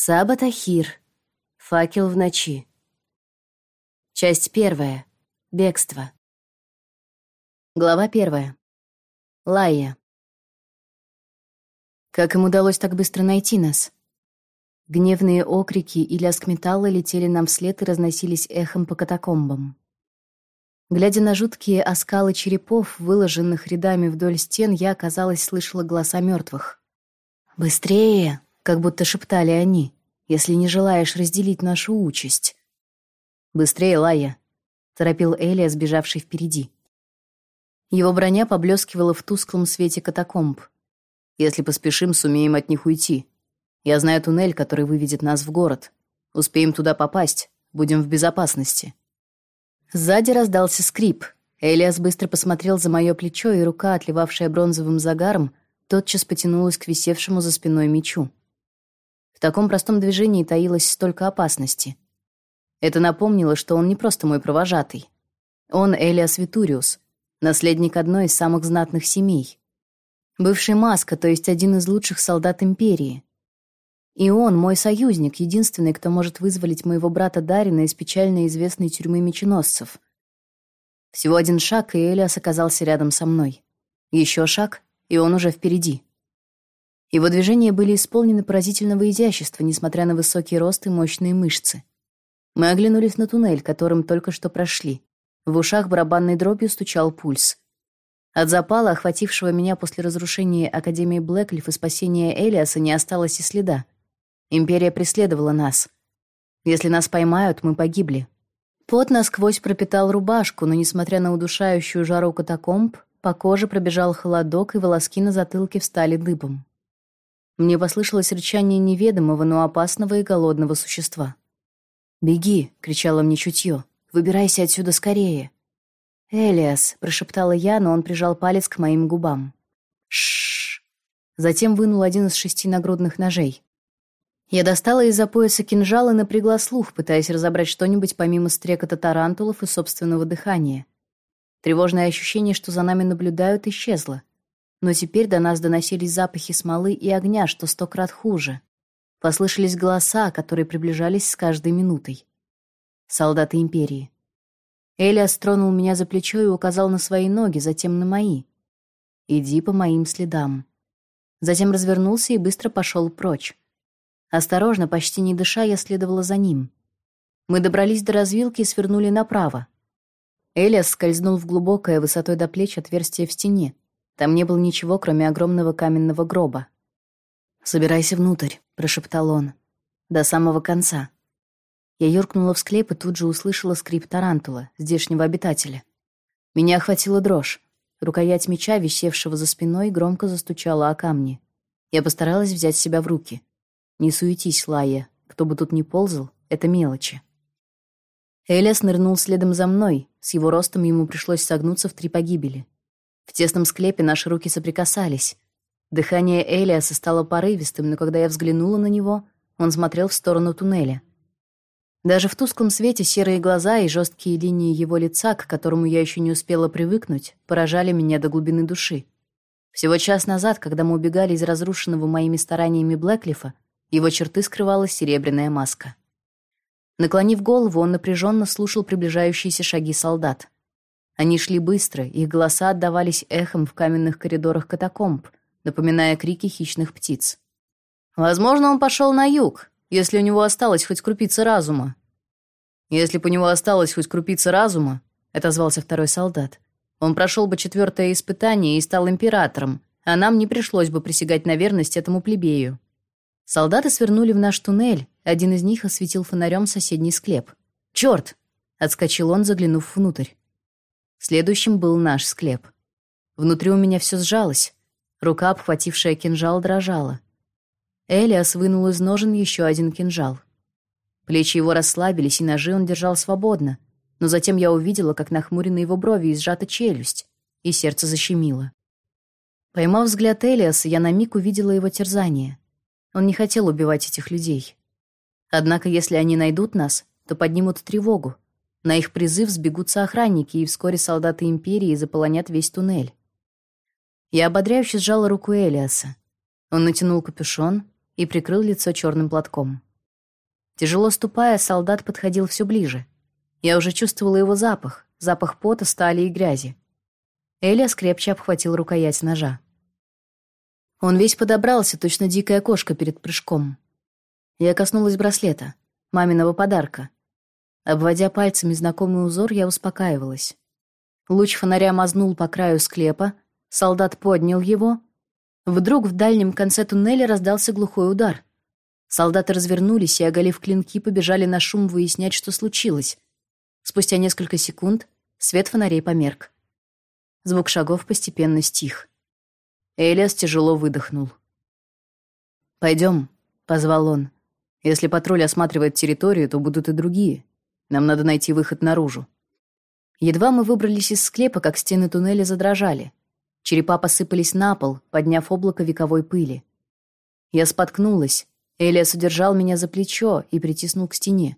Саба Тахир. Факел в ночи. Часть первая. Бегство. Глава первая. Лая. Как им удалось так быстро найти нас? Гневные окрики и лязг металла летели нам вслед и разносились эхом по катакомбам. Глядя на жуткие оскалы черепов, выложенных рядами вдоль стен, я, казалось, слышала голоса мертвых. «Быстрее!» — как будто шептали они, «если не желаешь разделить нашу участь». «Быстрее, Лая!» — торопил Элия, сбежавший впереди. Его броня поблескивала в тусклом свете катакомб. «Если поспешим, сумеем от них уйти. Я знаю туннель, который выведет нас в город. Успеем туда попасть, будем в безопасности». Сзади раздался скрип. Элиас быстро посмотрел за мое плечо, и рука, отливавшая бронзовым загаром, тотчас потянулась к висевшему за спиной мечу. В таком простом движении таилось столько опасности. Это напомнило, что он не просто мой провожатый. Он Элиас Витуриус, наследник одной из самых знатных семей. Бывший Маска, то есть один из лучших солдат империи. И он, мой союзник, единственный, кто может вызволить моего брата Дарина из печально известной тюрьмы меченосцев. Всего один шаг, и Элиас оказался рядом со мной. Еще шаг, и он уже впереди. Его движения были исполнены поразительного изящества, несмотря на высокий рост и мощные мышцы. Мы оглянулись на туннель, которым только что прошли. В ушах барабанной дробью стучал пульс. От запала, охватившего меня после разрушения Академии Блэклиф и спасения Элиаса, не осталось и следа. Империя преследовала нас. Если нас поймают, мы погибли. Пот насквозь пропитал рубашку, но, несмотря на удушающую жару катакомб, по коже пробежал холодок, и волоски на затылке встали дыбом. Мне послышалось рычание неведомого, но опасного и голодного существа. «Беги!» — кричало мне чутье. «Выбирайся отсюда скорее!» «Элиас!» — прошептала я, но он прижал палец к моим губам. Шш. Затем вынул один из шести нагрудных ножей. Я достала из-за пояса кинжал и напрягла слух, пытаясь разобрать что-нибудь помимо стрекота тарантулов и собственного дыхания. Тревожное ощущение, что за нами наблюдают, исчезло. Но теперь до нас доносились запахи смолы и огня, что сто крат хуже. Послышались голоса, которые приближались с каждой минутой. Солдаты империи. Элиас тронул меня за плечо и указал на свои ноги, затем на мои. «Иди по моим следам». Затем развернулся и быстро пошел прочь. Осторожно, почти не дыша, я следовала за ним. Мы добрались до развилки и свернули направо. Элиас скользнул в глубокое, высотой до плеч отверстие в стене. Там не было ничего, кроме огромного каменного гроба. «Собирайся внутрь», — прошептал он. «До самого конца». Я юркнула в склеп и тут же услышала скрип тарантула, здешнего обитателя. Меня охватила дрожь. Рукоять меча, висевшего за спиной, громко застучала о камни. Я постаралась взять себя в руки. Не суетись, Лая. Кто бы тут ни ползал, это мелочи. Элиас нырнул следом за мной. С его ростом ему пришлось согнуться в три погибели. В тесном склепе наши руки соприкасались. Дыхание Элиаса стало порывистым, но когда я взглянула на него, он смотрел в сторону туннеля. Даже в тусклом свете серые глаза и жесткие линии его лица, к которому я еще не успела привыкнуть, поражали меня до глубины души. Всего час назад, когда мы убегали из разрушенного моими стараниями Блэклифа, его черты скрывала серебряная маска. Наклонив голову, он напряженно слушал приближающиеся шаги солдат. Они шли быстро, их голоса отдавались эхом в каменных коридорах катакомб, напоминая крики хищных птиц. Возможно, он пошел на юг, если у него осталось хоть крупица разума. Если бы у него осталось хоть крупица разума, отозвался второй солдат. Он прошел бы четвертое испытание и стал императором, а нам не пришлось бы присягать на верность этому плебею. Солдаты свернули в наш туннель, один из них осветил фонарем соседний склеп. «Черт!» — отскочил он, заглянув внутрь. Следующим был наш склеп. Внутри у меня все сжалось. Рука, обхватившая кинжал, дрожала. Элиас вынул из ножен еще один кинжал. Плечи его расслабились, и ножи он держал свободно. Но затем я увидела, как нахмурены его брови и сжата челюсть, и сердце защемило. Поймав взгляд Элиаса, я на миг увидела его терзание. Он не хотел убивать этих людей. Однако, если они найдут нас, то поднимут тревогу. На их призыв сбегутся охранники, и вскоре солдаты империи заполонят весь туннель. Я ободряюще сжала руку Элиаса. Он натянул капюшон и прикрыл лицо черным платком. Тяжело ступая, солдат подходил все ближе. Я уже чувствовала его запах, запах пота, стали и грязи. Элиас крепче обхватил рукоять ножа. Он весь подобрался, точно дикая кошка перед прыжком. Я коснулась браслета, маминого подарка. Обводя пальцами знакомый узор, я успокаивалась. Луч фонаря мазнул по краю склепа, солдат поднял его. Вдруг в дальнем конце туннеля раздался глухой удар. Солдаты развернулись и, оголив клинки, побежали на шум выяснять, что случилось. Спустя несколько секунд свет фонарей померк. Звук шагов постепенно стих. Элиас тяжело выдохнул. «Пойдем», — позвал он. «Если патруль осматривает территорию, то будут и другие. Нам надо найти выход наружу». Едва мы выбрались из склепа, как стены туннеля задрожали. Черепа посыпались на пол, подняв облако вековой пыли. Я споткнулась, Элиас удержал меня за плечо и притиснул к стене.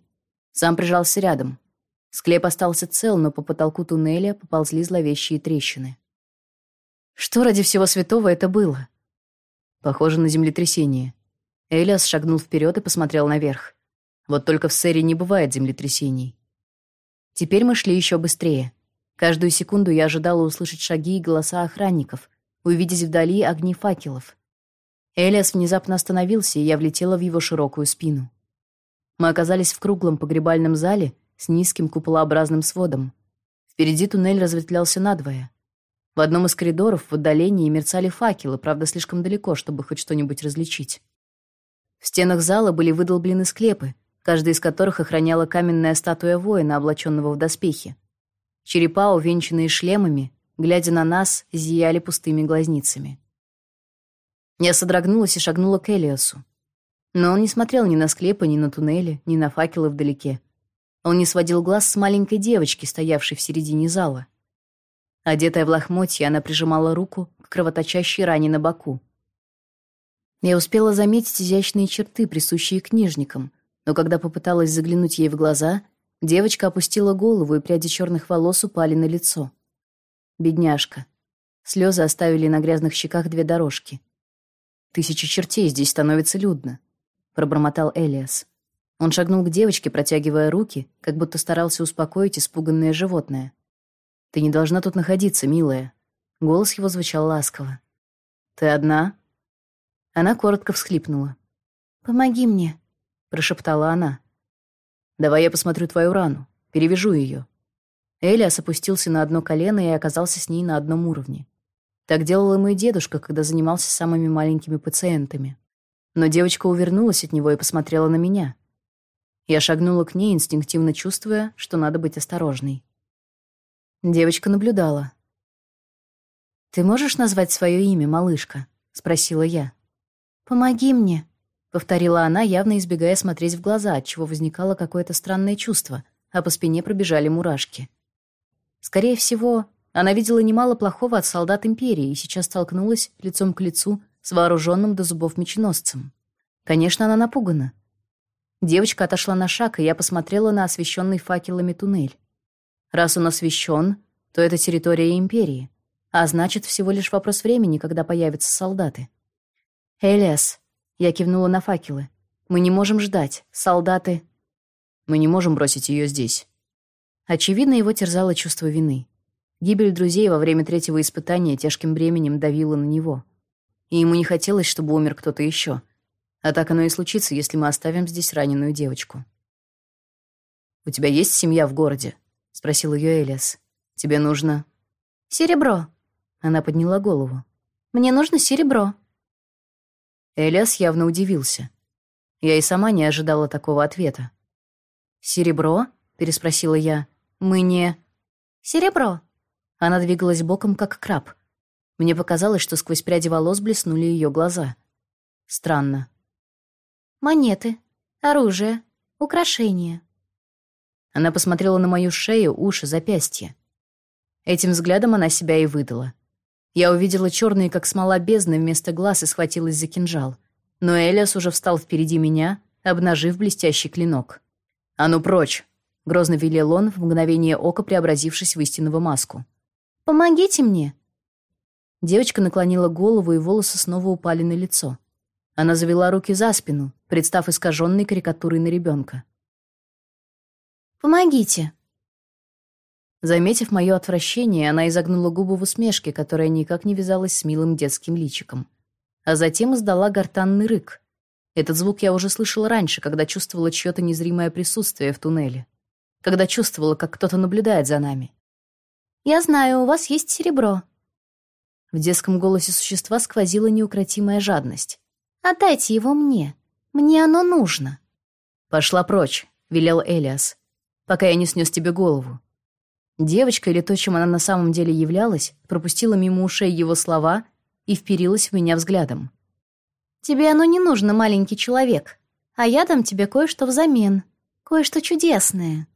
Сам прижался рядом. Склеп остался цел, но по потолку туннеля поползли зловещие трещины. Что ради всего святого это было? Похоже на землетрясение. Элиас шагнул вперед и посмотрел наверх. Вот только в Сэре не бывает землетрясений. Теперь мы шли еще быстрее. Каждую секунду я ожидала услышать шаги и голоса охранников, увидеть вдали огни факелов. Элиас внезапно остановился, и я влетела в его широкую спину. Мы оказались в круглом погребальном зале с низким куполообразным сводом. Впереди туннель разветвлялся надвое. В одном из коридоров в отдалении мерцали факелы, правда, слишком далеко, чтобы хоть что-нибудь различить. В стенах зала были выдолблены склепы, каждый из которых охраняла каменная статуя воина, облаченного в доспехи. Черепа, увенчанные шлемами, глядя на нас, зияли пустыми глазницами. Я содрогнулась и шагнула к Элиасу. Но он не смотрел ни на склепы, ни на туннели, ни на факелы вдалеке. Он не сводил глаз с маленькой девочки, стоявшей в середине зала. Одетая в лохмотья, она прижимала руку к кровоточащей ране на боку. Я успела заметить изящные черты, присущие книжникам, но когда попыталась заглянуть ей в глаза, девочка опустила голову, и пряди черных волос упали на лицо. Бедняжка. Слезы оставили на грязных щеках две дорожки. Тысячи чертей, здесь становится людно, пробормотал Элиас. Он шагнул к девочке, протягивая руки, как будто старался успокоить испуганное животное. Ты не должна тут находиться, милая. Голос его звучал ласково. Ты одна? Она коротко всхлипнула. Помоги мне, прошептала она. Давай я посмотрю твою рану, перевяжу ее. Элиас опустился на одно колено и оказался с ней на одном уровне. Так делал и мой дедушка, когда занимался самыми маленькими пациентами. Но девочка увернулась от него и посмотрела на меня. Я шагнула к ней, инстинктивно чувствуя, что надо быть осторожной. Девочка наблюдала. «Ты можешь назвать свое имя, малышка?» — спросила я. «Помоги мне», — повторила она, явно избегая смотреть в глаза, от чего возникало какое-то странное чувство, а по спине пробежали мурашки. Скорее всего, она видела немало плохого от солдат империи и сейчас столкнулась лицом к лицу с вооруженным до зубов меченосцем. Конечно, она напугана. Девочка отошла на шаг, и я посмотрела на освещенный факелами туннель. Раз он освещен, то это территория империи, а значит, всего лишь вопрос времени, когда появятся солдаты. «Элиас», — я кивнула на факелы, — «мы не можем ждать. Солдаты...» «Мы не можем бросить ее здесь». Очевидно, его терзало чувство вины. Гибель друзей во время третьего испытания тяжким бременем давила на него. И ему не хотелось, чтобы умер кто-то еще. А так оно и случится, если мы оставим здесь раненую девочку. «У тебя есть семья в городе?» — спросил ее Элиас. «Тебе нужно...» «Серебро». Она подняла голову. «Мне нужно серебро». Элиас явно удивился. Я и сама не ожидала такого ответа. «Серебро?» — переспросила я. «Мы не...» «Серебро», она двигалась боком, как краб. Мне показалось, что сквозь пряди волос блеснули ее глаза. Странно. «Монеты, оружие, украшения». Она посмотрела на мою шею, уши, запястья. Этим взглядом она себя и выдала. Я увидела черные, как смола бездны, вместо глаз и схватилась за кинжал. Но Элиас уже встал впереди меня, обнажив блестящий клинок. «А ну прочь!» — грозно велел он, в мгновение ока преобразившись в истинного маску. Помогите мне!» Девочка наклонила голову, и волосы снова упали на лицо. Она завела руки за спину, представ искаженной карикатурой на ребенка. «Помогите!» Заметив мое отвращение, она изогнула губы в усмешке, которая никак не вязалась с милым детским личиком. А затем издала гортанный рык. Этот звук я уже слышала раньше, когда чувствовала чьё-то незримое присутствие в туннеле. Когда чувствовала, как кто-то наблюдает за нами. «Я знаю, у вас есть серебро». В детском голосе существа сквозила неукротимая жадность. «Отдайте его мне. Мне оно нужно». «Пошла прочь», — велел Элиас, «пока я не снес тебе голову». Девочка, или то, чем она на самом деле являлась, пропустила мимо ушей его слова и вперилась в меня взглядом. Тебе оно не нужно, маленький человек. А я дам тебе кое-что взамен. Кое-что чудесное».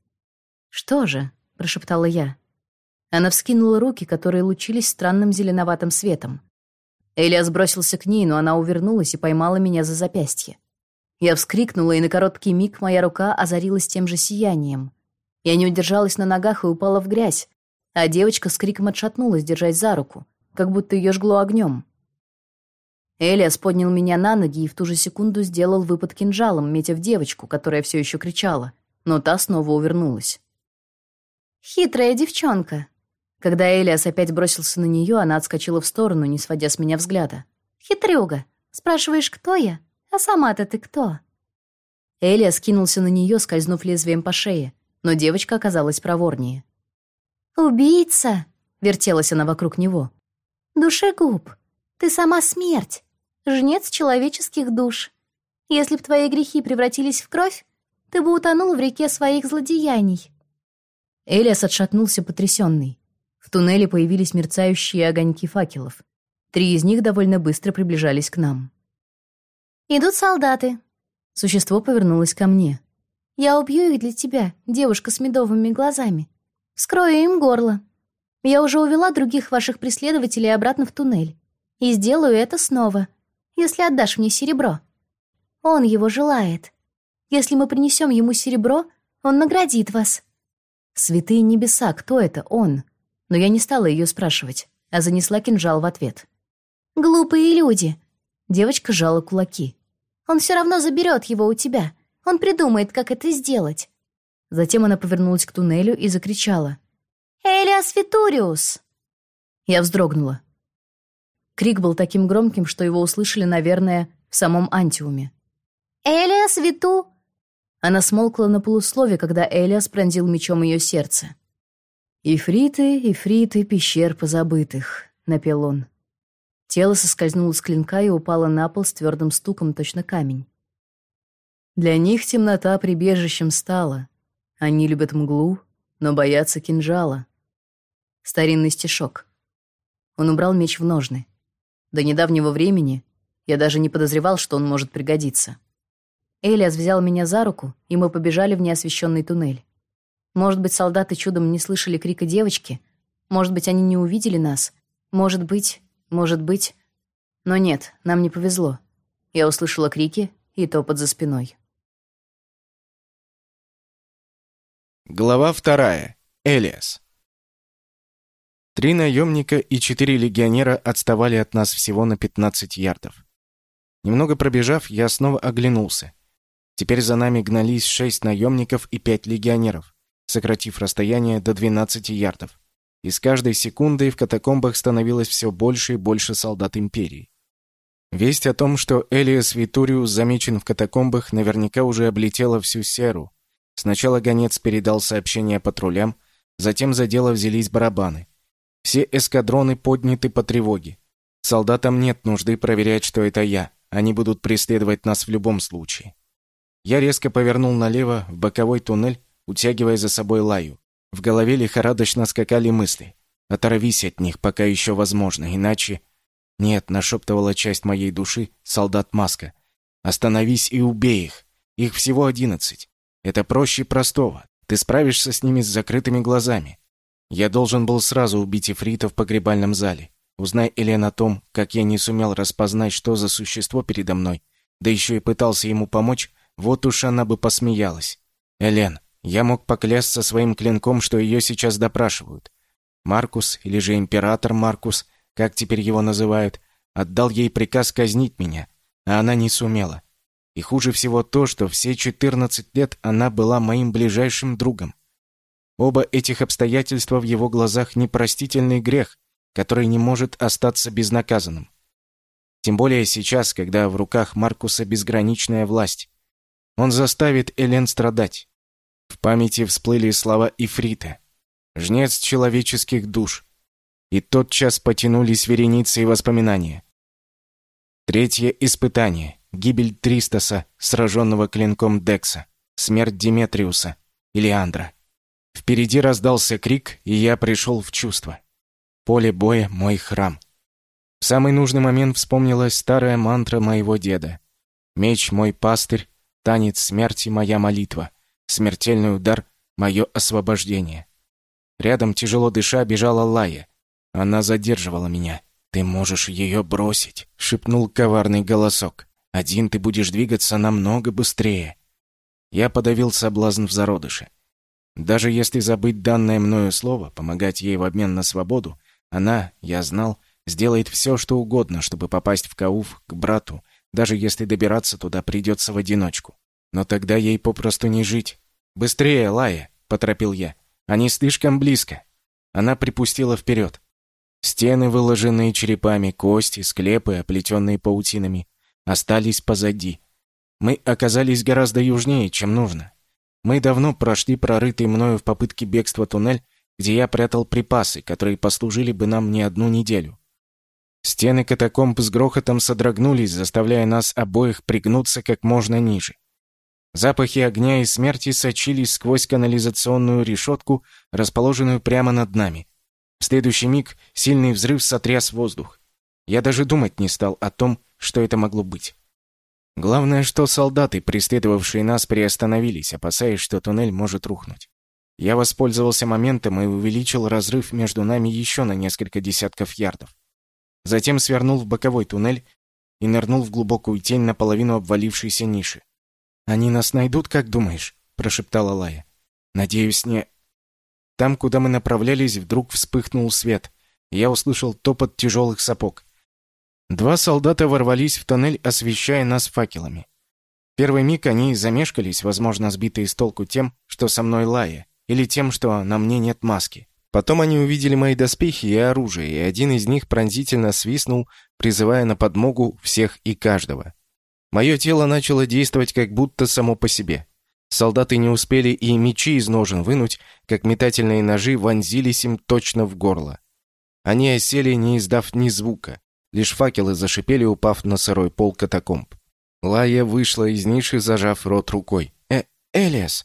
«Что же?» — прошептала я. Она вскинула руки, которые лучились странным зеленоватым светом. Элиас бросился к ней, но она увернулась и поймала меня за запястье. Я вскрикнула, и на короткий миг моя рука озарилась тем же сиянием. Я не удержалась на ногах и упала в грязь, а девочка с криком отшатнулась, держась за руку, как будто ее жгло огнем. Элиас поднял меня на ноги и в ту же секунду сделал выпад кинжалом, метя в девочку, которая все еще кричала, но та снова увернулась. «Хитрая девчонка!» Когда Элиас опять бросился на нее, она отскочила в сторону, не сводя с меня взгляда. «Хитрюга! Спрашиваешь, кто я? А сама-то ты кто?» Элиас кинулся на нее, скользнув лезвием по шее, но девочка оказалась проворнее. «Убийца!» — вертелась она вокруг него. «Душегуб! Ты сама смерть! жнец человеческих душ. Если б твои грехи превратились в кровь, ты бы утонул в реке своих злодеяний». Элиас отшатнулся потрясенный. В туннеле появились мерцающие огоньки факелов. Три из них довольно быстро приближались к нам. «Идут солдаты». Существо повернулось ко мне. «Я убью их для тебя, девушка с медовыми глазами. Скрою им горло. Я уже увела других ваших преследователей обратно в туннель. И сделаю это снова, если отдашь мне серебро. Он его желает. Если мы принесем ему серебро, он наградит вас». «Святые небеса, кто это он?» Но я не стала ее спрашивать, а занесла кинжал в ответ. «Глупые люди!» Девочка сжала кулаки. «Он все равно заберет его у тебя. Он придумает, как это сделать». Затем она повернулась к туннелю и закричала. «Элиас Витуриус!» Я вздрогнула. Крик был таким громким, что его услышали, наверное, в самом Антиуме. «Элиас, Виту!» Она смолкла на полуслове, когда Элиас пронзил мечом ее сердце. «Ифриты, ифриты, пещер позабытых», — напел он. Тело соскользнуло с клинка и упало на пол с твердым стуком, точно камень. Для них темнота прибежищем стала. Они любят мглу, но боятся кинжала. Старинный стишок. Он убрал меч в ножны. До недавнего времени я даже не подозревал, что он может пригодиться. Элиас взял меня за руку, и мы побежали в неосвещенный туннель. Может быть, солдаты чудом не слышали крика девочки, может быть, они не увидели нас, может быть, может быть. Но нет, нам не повезло. Я услышала крики и топот за спиной. Глава вторая. Элиас. Три наемника и четыре легионера отставали от нас всего на 15 ярдов. Немного пробежав, я снова оглянулся. Теперь за нами гнались шесть наемников и пять легионеров, сократив расстояние до 12 ярдов. И с каждой секундой в катакомбах становилось все больше и больше солдат Империи. Весть о том, что Элиас Витуриус замечен в катакомбах, наверняка уже облетела всю Серу. Сначала гонец передал сообщение патрулям, затем за дело взялись барабаны. Все эскадроны подняты по тревоге. Солдатам нет нужды проверять, что это я. Они будут преследовать нас в любом случае. Я резко повернул налево, в боковой туннель, утягивая за собой лаю. В голове лихорадочно скакали мысли. «Оторвись от них, пока еще возможно, иначе...» «Нет», — нашептывала часть моей души, солдат Маска. «Остановись и убей их. Их всего одиннадцать. Это проще простого. Ты справишься с ними с закрытыми глазами. Я должен был сразу убить Ифрита в погребальном зале. Узнай Элен о том, как я не сумел распознать, что за существо передо мной, да еще и пытался ему помочь, вот уж она бы посмеялась. Элен, я мог поклясться своим клинком, что ее сейчас допрашивают. Маркус, или же император Маркус, как теперь его называют, отдал ей приказ казнить меня. а она не сумела. И хуже всего то, что все 14 лет она была моим ближайшим другом. Оба этих обстоятельства в его глазах непростительный грех, который не может остаться безнаказанным. Тем более сейчас, когда в руках Маркуса безграничная власть. Он заставит Элен страдать. В памяти всплыли слова Ифрита. «Жнец человеческих душ». И тотчас потянулись вереницы и воспоминания. Третье испытание. Гибель Тристаса, сраженного клинком Декса. Смерть Диметриуса. Илиандра. Впереди раздался крик, и я пришел в чувство. Поле боя — мой храм. В самый нужный момент вспомнилась старая мантра моего деда. «Меч — мой пастырь, танец смерти — моя молитва, смертельный удар — мое освобождение». Рядом, тяжело дыша, бежала Лая. Она задерживала меня. «Ты можешь ее бросить», — шепнул коварный голосок. «Один ты будешь двигаться намного быстрее». Я подавил соблазн в зародыше. Даже если забыть данное мною слово, помогать ей в обмен на свободу, она, я знал, сделает все, что угодно, чтобы попасть в Кауф к брату, даже если добираться туда придется в одиночку. Но тогда ей попросту не жить. «Быстрее, Лая!» — поторопил я. «Они слишком близко». Она припустила вперед. Стены, выложенные черепами, кости, склепы, оплетенные паутинами, остались позади. Мы оказались гораздо южнее, чем нужно. Мы давно прошли прорытый мною в попытке бегства туннель, где я прятал припасы, которые послужили бы нам не одну неделю. Стены катакомб с грохотом содрогнулись, заставляя нас обоих пригнуться как можно ниже. Запахи огня и смерти сочились сквозь канализационную решетку, расположенную прямо над нами. В следующий миг сильный взрыв сотряс воздух. Я даже думать не стал о том, что это могло быть. Главное, что солдаты, преследовавшие нас, приостановились, опасаясь, что туннель может рухнуть. Я воспользовался моментом и увеличил разрыв между нами еще на несколько десятков ярдов. Затем свернул в боковой туннель и нырнул в глубокую тень наполовину обвалившейся ниши. «Они нас найдут, как думаешь?» — прошептала Лая. «Надеюсь, не...» Там, куда мы направлялись, вдруг вспыхнул свет. Я услышал топот тяжелых сапог. Два солдата ворвались в тоннель, освещая нас факелами. Первый миг они замешкались, возможно, сбитые с толку тем, что со мной Лая, или тем, что на мне нет маски. Потом они увидели мои доспехи и оружие, и один из них пронзительно свистнул, призывая на подмогу всех и каждого. Мое тело начало действовать как будто само по себе. Солдаты не успели и мечи из ножен вынуть, как метательные ножи вонзились им точно в горло. Они осели, не издав ни звука. Лишь факелы зашипели, упав на сырой пол катакомб. Лая вышла из ниши, зажав рот рукой. «Э, Элиас!»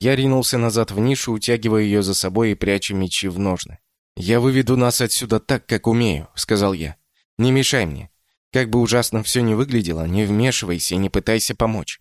Я ринулся назад в нишу, утягивая ее за собой и пряча мечи в ножны. «Я выведу нас отсюда так, как умею», — сказал я. «Не мешай мне. Как бы ужасно все ни выглядело, не вмешивайся и не пытайся помочь.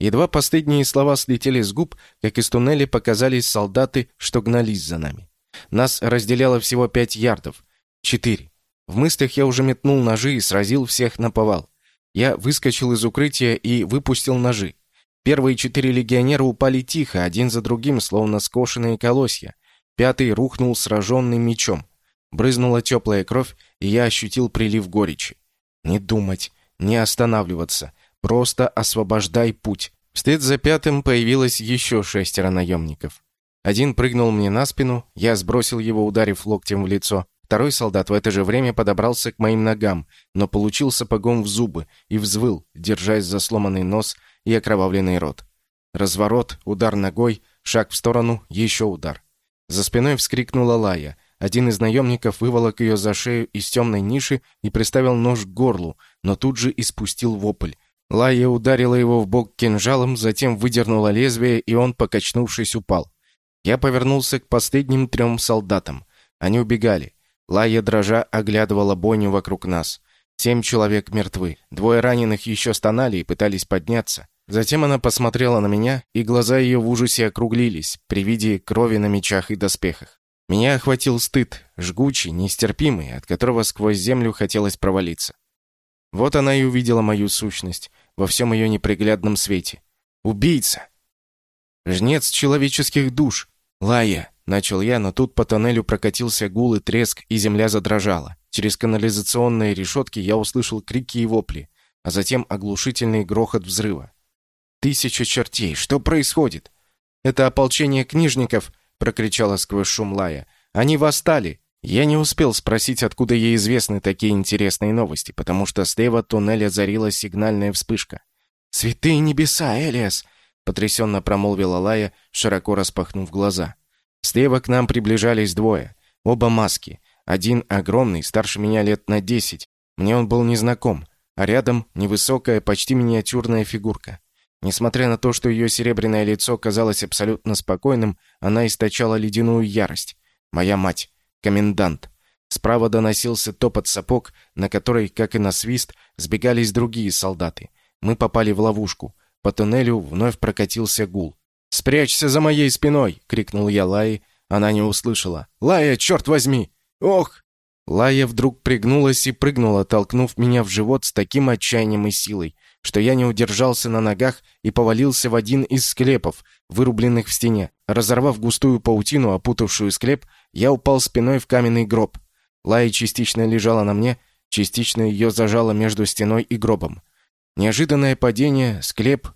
Едва последние слова слетели с губ, как из туннеля показались солдаты, что гнались за нами. Нас разделяло всего пять ярдов. Четыре. В мыслях я уже метнул ножи и сразил всех на повал. Я выскочил из укрытия и выпустил ножи. Первые четыре легионера упали тихо, один за другим, словно скошенные колосья. Пятый рухнул сраженным мечом. Брызнула теплая кровь, и я ощутил прилив горечи. Не думать, не останавливаться — Просто освобождай путь. Вслед за пятым появилось еще шестеро наемников. Один прыгнул мне на спину, я сбросил его, ударив локтем в лицо. Второй солдат в это же время подобрался к моим ногам, но получил сапогом в зубы и взвыл, держась за сломанный нос и окровавленный рот. Разворот, удар ногой, шаг в сторону, еще удар. За спиной вскрикнула Лая. Один из наемников выволок ее за шею из темной ниши и приставил нож к горлу, но тут же испустил вопль. Лая ударила его в бок кинжалом, затем выдернула лезвие, и он, покачнувшись, упал. Я повернулся к последним трем солдатам. Они убегали. Лая, дрожа, оглядывала бойню вокруг нас. Семь человек мертвы. Двое раненых еще стонали и пытались подняться. Затем она посмотрела на меня, и глаза ее в ужасе округлились при виде крови на мечах и доспехах. Меня охватил стыд, жгучий, нестерпимый, от которого сквозь землю хотелось провалиться. Вот она и увидела мою сущность во всем ее неприглядном свете. Убийца! Жнец человеческих душ! Лая! Начал я, но тут по тоннелю прокатился гул и треск, и земля задрожала. Через канализационные решетки я услышал крики и вопли. а затем оглушительный грохот взрыва. «Тысяча чертей! Что происходит?» «Это ополчение книжников!» — прокричала сквозь шум лая. «Они восстали!» Я не успел спросить, откуда ей известны такие интересные новости, потому что слева туннеля зарилась сигнальная вспышка. «Святые небеса, Элиас!» — потрясенно промолвила Лая, широко распахнув глаза. Слева к нам приближались двое. Оба маски. Один огромный, старше меня лет на десять. Мне он был незнаком. А рядом невысокая, почти миниатюрная фигурка. Несмотря на то, что ее серебряное лицо казалось абсолютно спокойным, она источала ледяную ярость. Моя мать. Комендант. Справа доносился топот сапог, на который, как и на свист, сбегались другие солдаты. Мы попали в ловушку. По туннелю вновь прокатился гул. «Спрячься за моей спиной!» — крикнул я Лае. Она не услышала. «Лая, черт возьми! Ох!» Лая вдруг пригнулась и прыгнула, толкнув меня в живот с таким отчаянием и силой, что я не удержался на ногах и повалился в один из склепов, вырубленных в стене. Разорвав густую паутину, опутавшую склеп, я упал спиной в каменный гроб. Лая частично лежала на мне, частично ее зажало между стеной и гробом. Неожиданное падение, склеп,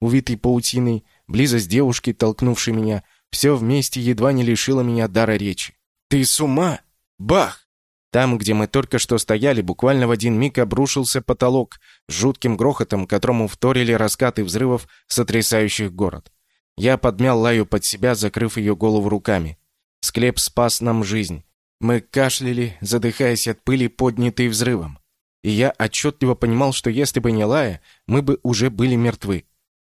увитый паутиной, близость девушки, толкнувшей меня, все вместе едва не лишило меня дара речи. «Ты с ума? Бах!» Там, где мы только что стояли, буквально в один миг обрушился потолок с жутким грохотом, которому вторили раскаты взрывов, сотрясающих город. Я подмял Лаю под себя, закрыв ее голову руками. Склеп спас нам жизнь. Мы кашляли, задыхаясь от пыли, поднятой взрывом. И я отчетливо понимал, что если бы не Лая, мы бы уже были мертвы.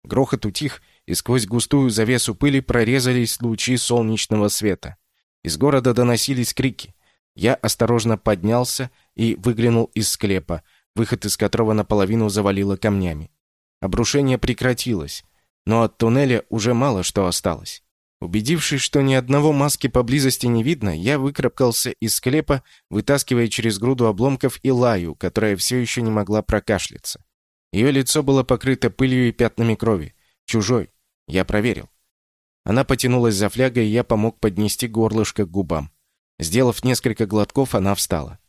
Грохот утих, и сквозь густую завесу пыли прорезались лучи солнечного света. Из города доносились крики. Я осторожно поднялся и выглянул из склепа, выход из которого наполовину завалило камнями. Обрушение прекратилось, но от туннеля уже мало что осталось. Убедившись, что ни одного маски поблизости не видно, я выкрапкался из склепа, вытаскивая через груду обломков и лаю, которая все еще не могла прокашляться. Ее лицо было покрыто пылью и пятнами крови. Чужой. Я проверил. Она потянулась за флягой, и я помог поднести горлышко к губам. Сделав несколько глотков, она встала.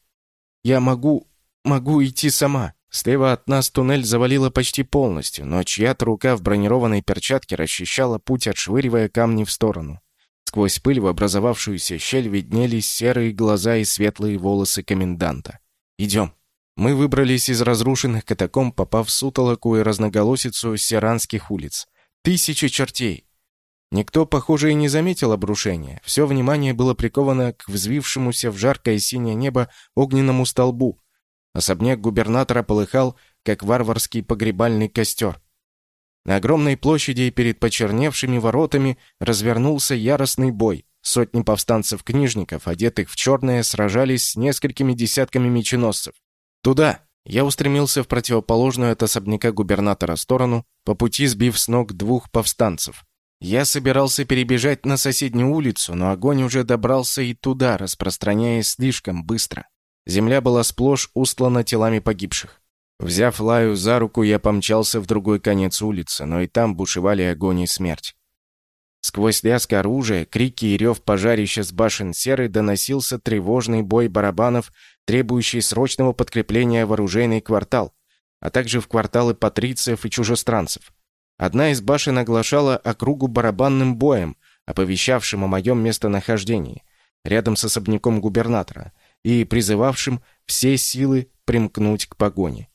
«Я могу... могу идти сама». Слева от нас туннель завалило почти полностью, но чья-то рука в бронированной перчатке расчищала путь, отшвыривая камни в сторону. Сквозь пыль в образовавшуюся щель виднелись серые глаза и светлые волосы коменданта. «Идем». Мы выбрались из разрушенных катакомб, попав в сутолоку и разноголосицу серанских улиц. Тысячи чертей! Никто, похоже, и не заметил обрушения. Все внимание было приковано к взвившемуся в жаркое синее небо огненному столбу. Особняк губернатора полыхал, как варварский погребальный костер. На огромной площади перед почерневшими воротами развернулся яростный бой. Сотни повстанцев-книжников, одетых в черное, сражались с несколькими десятками меченосцев. «Туда!» Я устремился в противоположную от особняка губернатора сторону, по пути сбив с ног двух повстанцев. Я собирался перебежать на соседнюю улицу, но огонь уже добрался и туда, распространяясь слишком быстро. Земля была сплошь устлана телами погибших. Взяв Лаю за руку, я помчался в другой конец улицы, но и там бушевали огонь и смерть. Сквозь лязг оружия, крики и рев пожарища с башен серы доносился тревожный бой барабанов, требующий срочного подкрепления в оружейный квартал, а также в кварталы патрициев и чужестранцев. Одна из башен оглашала округу барабанным боем, оповещавшим о моем местонахождении, рядом с особняком губернатора, и призывавшим все силы примкнуть к погоне.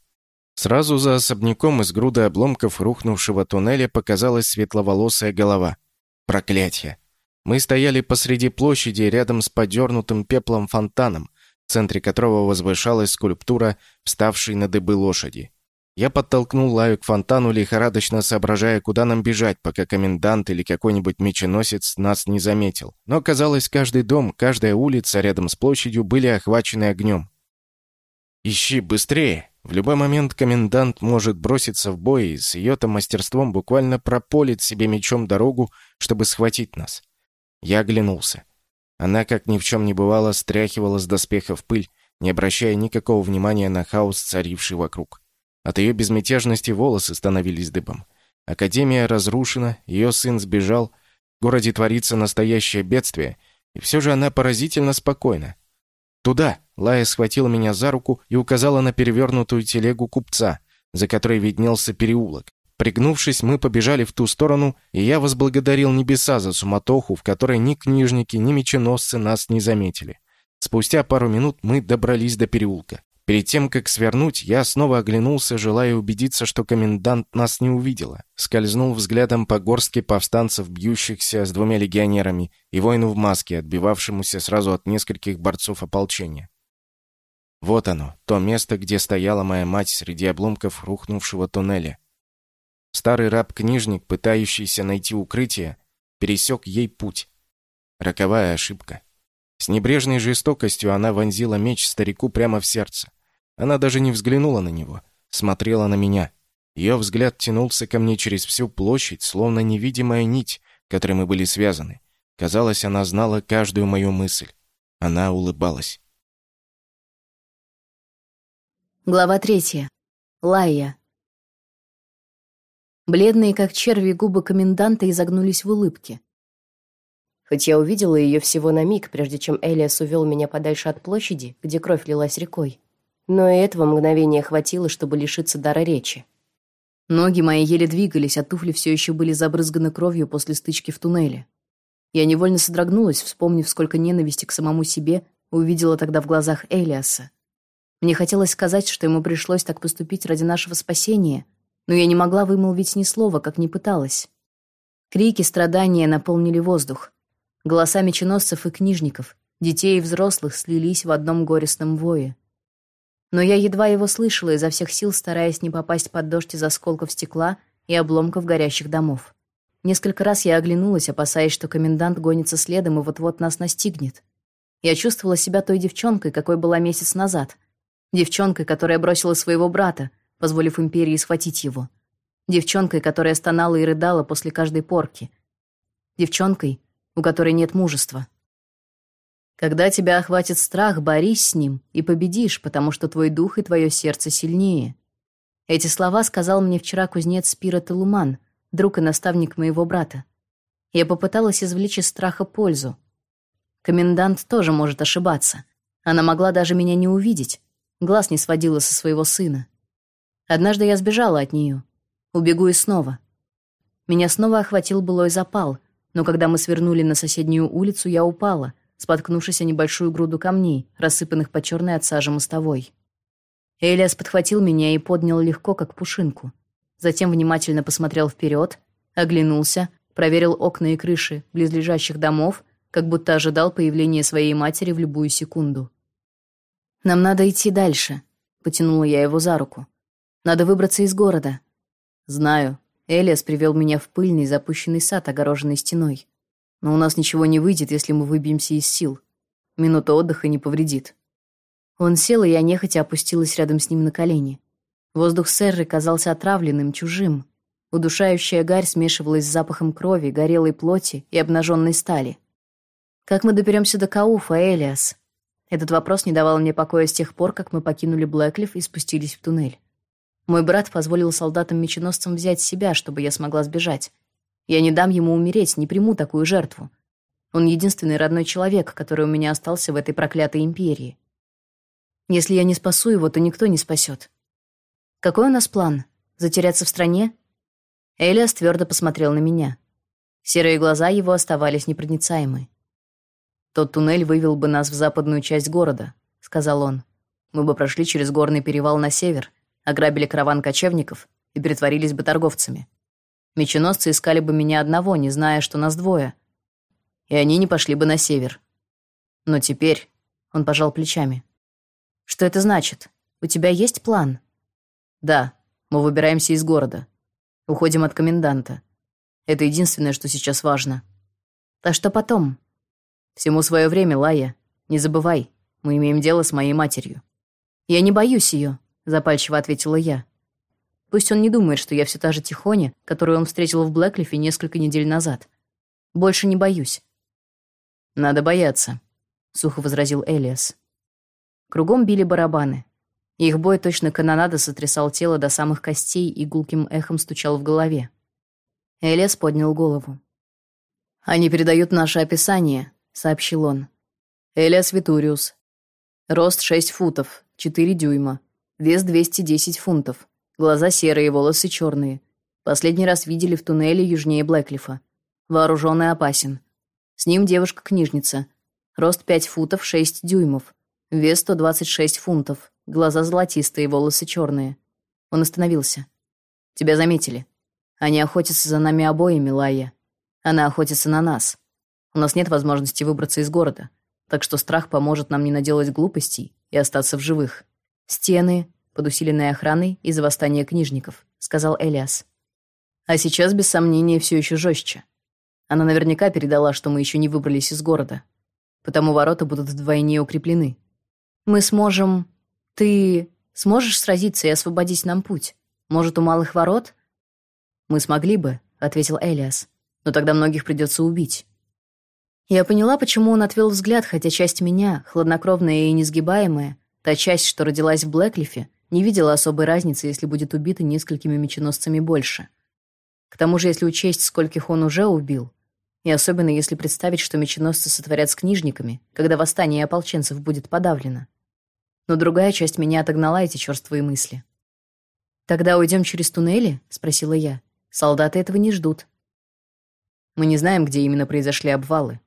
Сразу за особняком из груды обломков рухнувшего туннеля показалась светловолосая голова. Проклятье! Мы стояли посреди площади рядом с подернутым пеплом фонтаном, в центре которого возвышалась скульптура, вставшей на дыбы лошади. Я подтолкнул Лаю к фонтану, лихорадочно соображая, куда нам бежать, пока комендант или какой-нибудь меченосец нас не заметил. Но, казалось, каждый дом, каждая улица рядом с площадью были охвачены огнем. «Ищи быстрее!» В любой момент комендант может броситься в бой и с ее-то мастерством буквально прополит себе мечом дорогу, чтобы схватить нас. Я оглянулся. Она, как ни в чем не бывало, стряхивала с доспехов пыль, не обращая никакого внимания на хаос, царивший вокруг. От ее безмятежности волосы становились дыбом. Академия разрушена, ее сын сбежал, в городе творится настоящее бедствие, и все же она поразительно спокойна. «Туда!» — Лая схватила меня за руку и указала на перевернутую телегу купца, за которой виднелся переулок. Пригнувшись, мы побежали в ту сторону, и я возблагодарил небеса за суматоху, в которой ни книжники, ни меченосцы нас не заметили. Спустя пару минут мы добрались до переулка. Перед тем, как свернуть, я снова оглянулся, желая убедиться, что комендант нас не увидела. Скользнул взглядом по горстке повстанцев, бьющихся с двумя легионерами, и воину в маске, отбивавшемуся сразу от нескольких борцов ополчения. Вот оно, то место, где стояла моя мать среди обломков рухнувшего туннеля. Старый раб-книжник, пытающийся найти укрытие, пересек ей путь. Роковая ошибка. С небрежной жестокостью она вонзила меч старику прямо в сердце. Она даже не взглянула на него, смотрела на меня. Ее взгляд тянулся ко мне через всю площадь, словно невидимая нить, которой мы были связаны. Казалось, она знала каждую мою мысль. Она улыбалась. Глава третья. Лайя. Бледные, как черви, губы коменданта изогнулись в улыбке. Хоть я увидела ее всего на миг, прежде чем Элиас увел меня подальше от площади, где кровь лилась рекой. Но и этого мгновения хватило, чтобы лишиться дара речи. Ноги мои еле двигались, а туфли все еще были забрызганы кровью после стычки в туннеле. Я невольно содрогнулась, вспомнив, сколько ненависти к самому себе увидела тогда в глазах Элиаса. Мне хотелось сказать, что ему пришлось так поступить ради нашего спасения, но я не могла вымолвить ни слова, как ни пыталась. Крики страдания наполнили воздух. Голоса меченосцев и книжников, детей и взрослых слились в одном горестном вое. Но я едва его слышала, изо всех сил стараясь не попасть под дождь из осколков стекла и обломков горящих домов. Несколько раз я оглянулась, опасаясь, что комендант гонится следом и вот-вот нас настигнет. Я чувствовала себя той девчонкой, какой была месяц назад. Девчонкой, которая бросила своего брата, позволив империи схватить его. Девчонкой, которая стонала и рыдала после каждой порки. Девчонкой, у которой нет мужества. Когда тебя охватит страх, борись с ним и победишь, потому что твой дух и твое сердце сильнее. Эти слова сказал мне вчера кузнец Спира Телуман, друг и наставник моего брата. Я попыталась извлечь из страха пользу. Комендант тоже может ошибаться. Она могла даже меня не увидеть, глаз не сводила со своего сына. Однажды я сбежала от нее. Убегу и снова. Меня снова охватил былой запал, но когда мы свернули на соседнюю улицу, я упала, споткнувшись о небольшую груду камней, рассыпанных по черной от сажи мостовой. Элиас подхватил меня и поднял легко, как пушинку. Затем внимательно посмотрел вперед, оглянулся, проверил окна и крыши близлежащих домов, как будто ожидал появления своей матери в любую секунду. «Нам надо идти дальше», — потянула я его за руку. «Надо выбраться из города». «Знаю», Элиас привел меня в пыльный запущенный сад, огороженный стеной. Но у нас ничего не выйдет, если мы выбьемся из сил. Минута отдыха не повредит. Он сел, и я нехотя опустилась рядом с ним на колени. Воздух Серры казался отравленным, чужим. Удушающая гарь смешивалась с запахом крови, горелой плоти и обнаженной стали. «Как мы доберемся до Кауфа, Элиас?» Этот вопрос не давал мне покоя с тех пор, как мы покинули Блэклифф и спустились в туннель. Мой брат позволил солдатам-меченосцам взять себя, чтобы я смогла сбежать. Я не дам ему умереть, не приму такую жертву. Он единственный родной человек, который у меня остался в этой проклятой империи. Если я не спасу его, то никто не спасет. Какой у нас план? Затеряться в стране? Элиас твердо посмотрел на меня. Серые глаза его оставались непроницаемы. Тот туннель вывел бы нас в западную часть города, сказал он. Мы бы прошли через горный перевал на север, ограбили караван кочевников и притворились бы торговцами. Меченосцы искали бы меня одного, не зная, что нас двое. И они не пошли бы на север. Но теперь он пожал плечами. Что это значит? У тебя есть план? Да, мы выбираемся из города. Уходим от коменданта. Это единственное, что сейчас важно. А что потом? Всему свое время, Лая. Не забывай, мы имеем дело с моей матерью. Я не боюсь ее запальчиво ответила я. Пусть он не думает, что я все та же Тихоня, которую он встретил в Блэклифе несколько недель назад. Больше не боюсь. Надо бояться, сухо возразил Элиас. Кругом били барабаны. Их бой точно канонада сотрясал тело до самых костей и гулким эхом стучал в голове. Элиас поднял голову. Они передают наше описание, сообщил он. Элиас Витуриус. Рост 6 футов, 4 дюйма, Вес 210 фунтов. Глаза серые, волосы черные. Последний раз видели в туннеле южнее Блэклифа. Вооруженный опасен. С ним девушка-книжница. Рост 5 футов 6 дюймов. Вес 126 фунтов. Глаза золотистые, волосы черные. Он остановился. Тебя заметили. Они охотятся за нами обоими, Лая. Она охотится на нас. У нас нет возможности выбраться из города, так что страх поможет нам не наделать глупостей и остаться в живых. Стены под усиленной охраной из-за восстания книжников, сказал Элиас. А сейчас без сомнения все еще жестче. Она наверняка передала, что мы еще не выбрались из города. Потому ворота будут вдвойне укреплены. Мы сможем Ты сможешь сразиться и освободить нам путь? Может, у малых ворот? Мы смогли бы, ответил Элиас. Но тогда многих придется убить. Я поняла, почему он отвел взгляд, хотя часть меня, хладнокровная и несгибаемая, та часть, что родилась в Блэклифе, не видела особой разницы, если будет убита несколькими меченосцами больше. К тому же, если учесть, скольких он уже убил, и особенно если представить, что меченосцы сотворят с книжниками, когда восстание ополченцев будет подавлено. Но другая часть меня отогнала эти чёрствые мысли. «Тогда уйдем через туннели?» — спросила я. «Солдаты этого не ждут». «Мы не знаем, где именно произошли обвалы.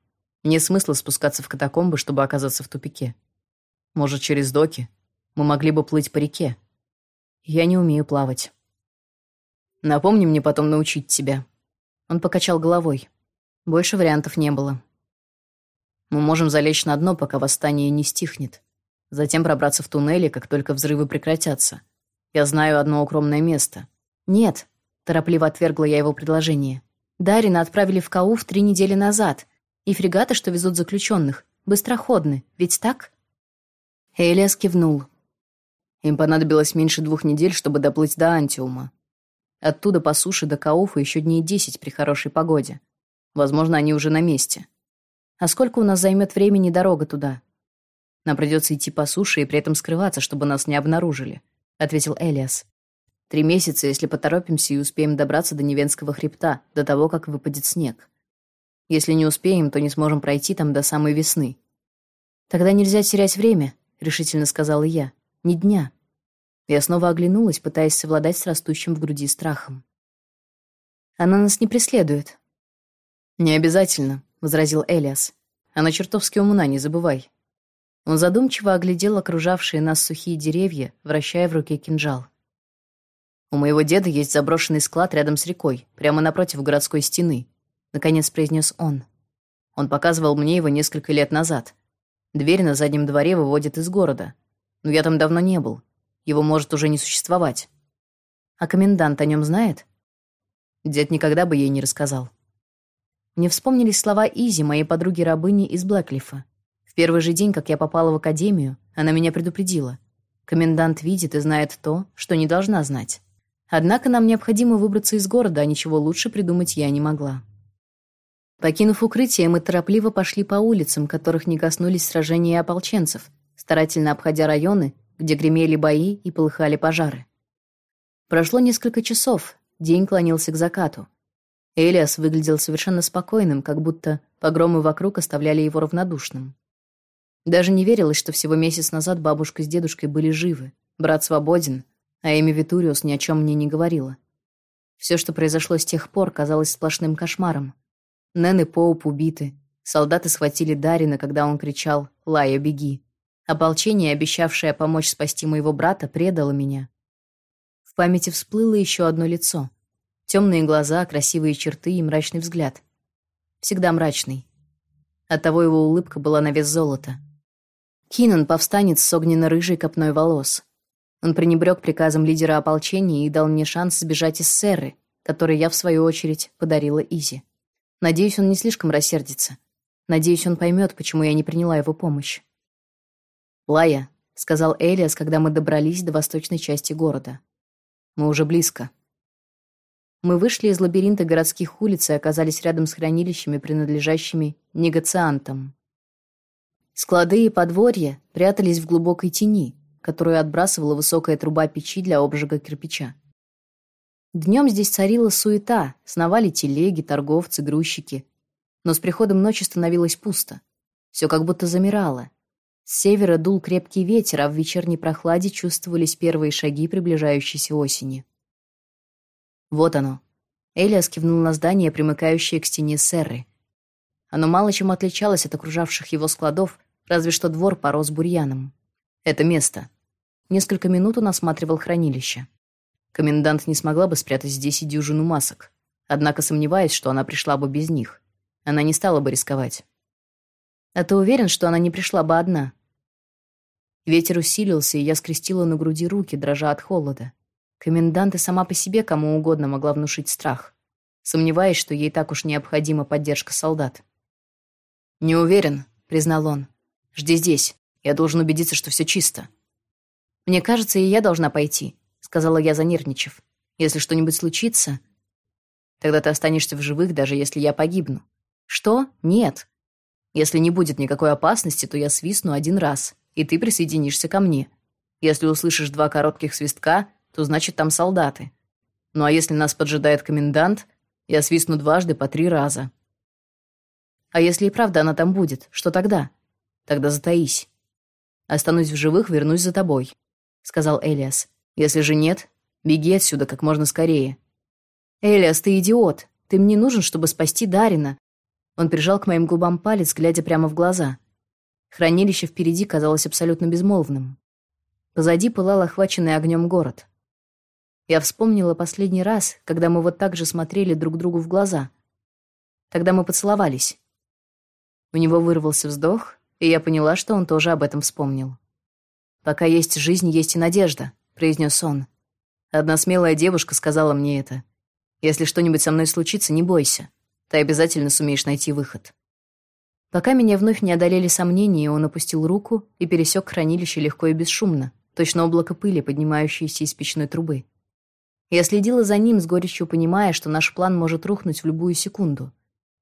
Нет смысла спускаться в катакомбы, чтобы оказаться в тупике. Может, через доки? Мы могли бы плыть по реке. Я не умею плавать. Напомни мне потом научить тебя». Он покачал головой. Больше вариантов не было. Мы можем залечь на дно, пока восстание не стихнет. Затем пробраться в туннели, как только взрывы прекратятся. Я знаю одно укромное место. Нет, торопливо отвергла я его предложение. Дарина отправили в Кауф три недели назад, и фрегаты, что везут заключенных, быстроходны, ведь так? Элиас кивнул. Им понадобилось меньше двух недель, чтобы доплыть до Антиума. Оттуда по суше до Кауфа еще дней десять при хорошей погоде. Возможно, они уже на месте. А сколько у нас займет времени дорога туда? Нам придется идти по суше и при этом скрываться, чтобы нас не обнаружили, ответил Элиас. Три месяца, если поторопимся и успеем добраться до Невенского хребта до того, как выпадет снег. Если не успеем, то не сможем пройти там до самой весны. Тогда нельзя терять время, решительно сказала я. Ни дня. Я снова оглянулась, пытаясь совладать с растущим в груди страхом. Она нас не преследует. Не обязательно, возразил Элиас. Она чертовски умна, не забывай. Он задумчиво оглядел окружавшие нас сухие деревья, вращая в руке кинжал. У моего деда есть заброшенный склад рядом с рекой, прямо напротив городской стены наконец произнес он. Он показывал мне его несколько лет назад. Дверь на заднем дворе выводит из города. Но я там давно не был. Его может уже не существовать. А комендант о нем знает? Дед никогда бы ей не рассказал. Мне вспомнились слова Изи, моей подруги-рабыни из Блэклифа. В первый же день, как я попала в академию, она меня предупредила. Комендант видит и знает то, что не должна знать. Однако нам необходимо выбраться из города, а ничего лучше придумать я не могла. Покинув укрытие, мы торопливо пошли по улицам, которых не коснулись сражения ополченцев, старательно обходя районы, где гремели бои и полыхали пожары. Прошло несколько часов, день клонился к закату. Элиас выглядел совершенно спокойным, как будто погромы вокруг оставляли его равнодушным. Даже не верилось, что всего месяц назад бабушка с дедушкой были живы, брат свободен, а Эми Витуриус ни о чем мне не говорила. Все, что произошло с тех пор, казалось сплошным кошмаром. Нэн и Поуп убиты. Солдаты схватили Дарина, когда он кричал «Лая, беги!». Ополчение, обещавшее помочь спасти моего брата, предало меня. В памяти всплыло еще одно лицо. Темные глаза, красивые черты и мрачный взгляд. Всегда мрачный. Оттого его улыбка была на вес золота. Кинан — повстанец с огненно-рыжей копной волос. Он пренебрег приказом лидера ополчения и дал мне шанс сбежать из Серры, который я, в свою очередь, подарила Изи. Надеюсь, он не слишком рассердится. Надеюсь, он поймет, почему я не приняла его помощь. «Лая», — сказал Элиас, когда мы добрались до восточной части города. «Мы уже близко». Мы вышли из лабиринта городских улиц и оказались рядом с хранилищами, принадлежащими негациантам. Склады и подворья прятались в глубокой тени, которую отбрасывала высокая труба печи для обжига кирпича. Днем здесь царила суета, сновали телеги, торговцы, грузчики. Но с приходом ночи становилось пусто. Все как будто замирало. С севера дул крепкий ветер, а в вечерней прохладе чувствовались первые шаги приближающейся осени. Вот оно. Элиас кивнул на здание, примыкающее к стене Серры. Оно мало чем отличалось от окружавших его складов, разве что двор порос бурьяном. Это место. Несколько минут он осматривал хранилище. Комендант не смогла бы спрятать здесь и дюжину масок. Однако сомневаюсь, что она пришла бы без них. Она не стала бы рисковать. А ты уверен, что она не пришла бы одна? Ветер усилился, и я скрестила на груди руки, дрожа от холода. Комендант и сама по себе кому угодно могла внушить страх. Сомневаюсь, что ей так уж необходима поддержка солдат. «Не уверен», — признал он. «Жди здесь. Я должен убедиться, что все чисто». «Мне кажется, и я должна пойти», — сказала я, занервничав. «Если что-нибудь случится...» «Тогда ты останешься в живых, даже если я погибну». «Что? Нет. Если не будет никакой опасности, то я свистну один раз, и ты присоединишься ко мне. Если услышишь два коротких свистка, то значит там солдаты. Ну а если нас поджидает комендант, я свистну дважды по три раза. А если и правда она там будет, что тогда? Тогда затаись. Останусь в живых, вернусь за тобой, сказал Элиас. Если же нет, беги отсюда как можно скорее. Элиас, ты идиот. Ты мне нужен, чтобы спасти Дарина. Он прижал к моим губам палец, глядя прямо в глаза. Хранилище впереди казалось абсолютно безмолвным. Позади пылал охваченный огнем город. Я вспомнила последний раз, когда мы вот так же смотрели друг другу в глаза. Тогда мы поцеловались. У него вырвался вздох, и я поняла, что он тоже об этом вспомнил. «Пока есть жизнь, есть и надежда», — произнес он. Одна смелая девушка сказала мне это. «Если что-нибудь со мной случится, не бойся. Ты обязательно сумеешь найти выход». Пока меня вновь не одолели сомнения, он опустил руку и пересек хранилище легко и бесшумно, точно облако пыли, поднимающееся из печной трубы. Я следила за ним с горечью, понимая, что наш план может рухнуть в любую секунду.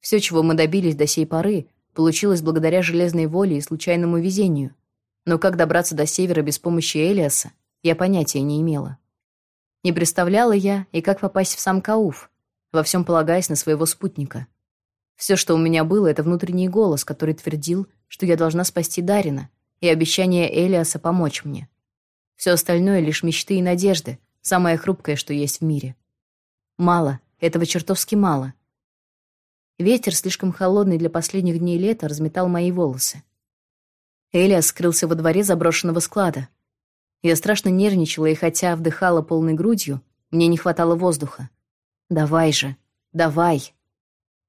Все, чего мы добились до сей поры, получилось благодаря железной воле и случайному везению. Но как добраться до севера без помощи Элиаса, я понятия не имела. Не представляла я, и как попасть в сам Кауф, во всем полагаясь на своего спутника. Все, что у меня было, это внутренний голос, который твердил, что я должна спасти Дарина, и обещание Элиаса помочь мне. Все остальное — лишь мечты и надежды, самое хрупкое, что есть в мире. Мало, этого чертовски мало. Ветер, слишком холодный для последних дней лета, разметал мои волосы. Элиас скрылся во дворе заброшенного склада. Я страшно нервничала, и хотя вдыхала полной грудью, мне не хватало воздуха. «Давай же, давай!»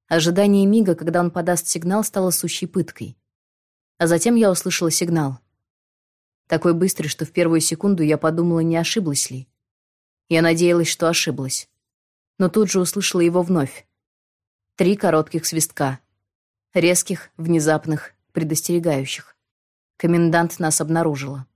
Ожидание мига, когда он подаст сигнал, стало сущей пыткой. А затем я услышала сигнал. Такой быстрый, что в первую секунду я подумала, не ошиблась ли. Я надеялась, что ошиблась. Но тут же услышала его вновь. Три коротких свистка. Резких, внезапных, предостерегающих. Комендант нас обнаружила.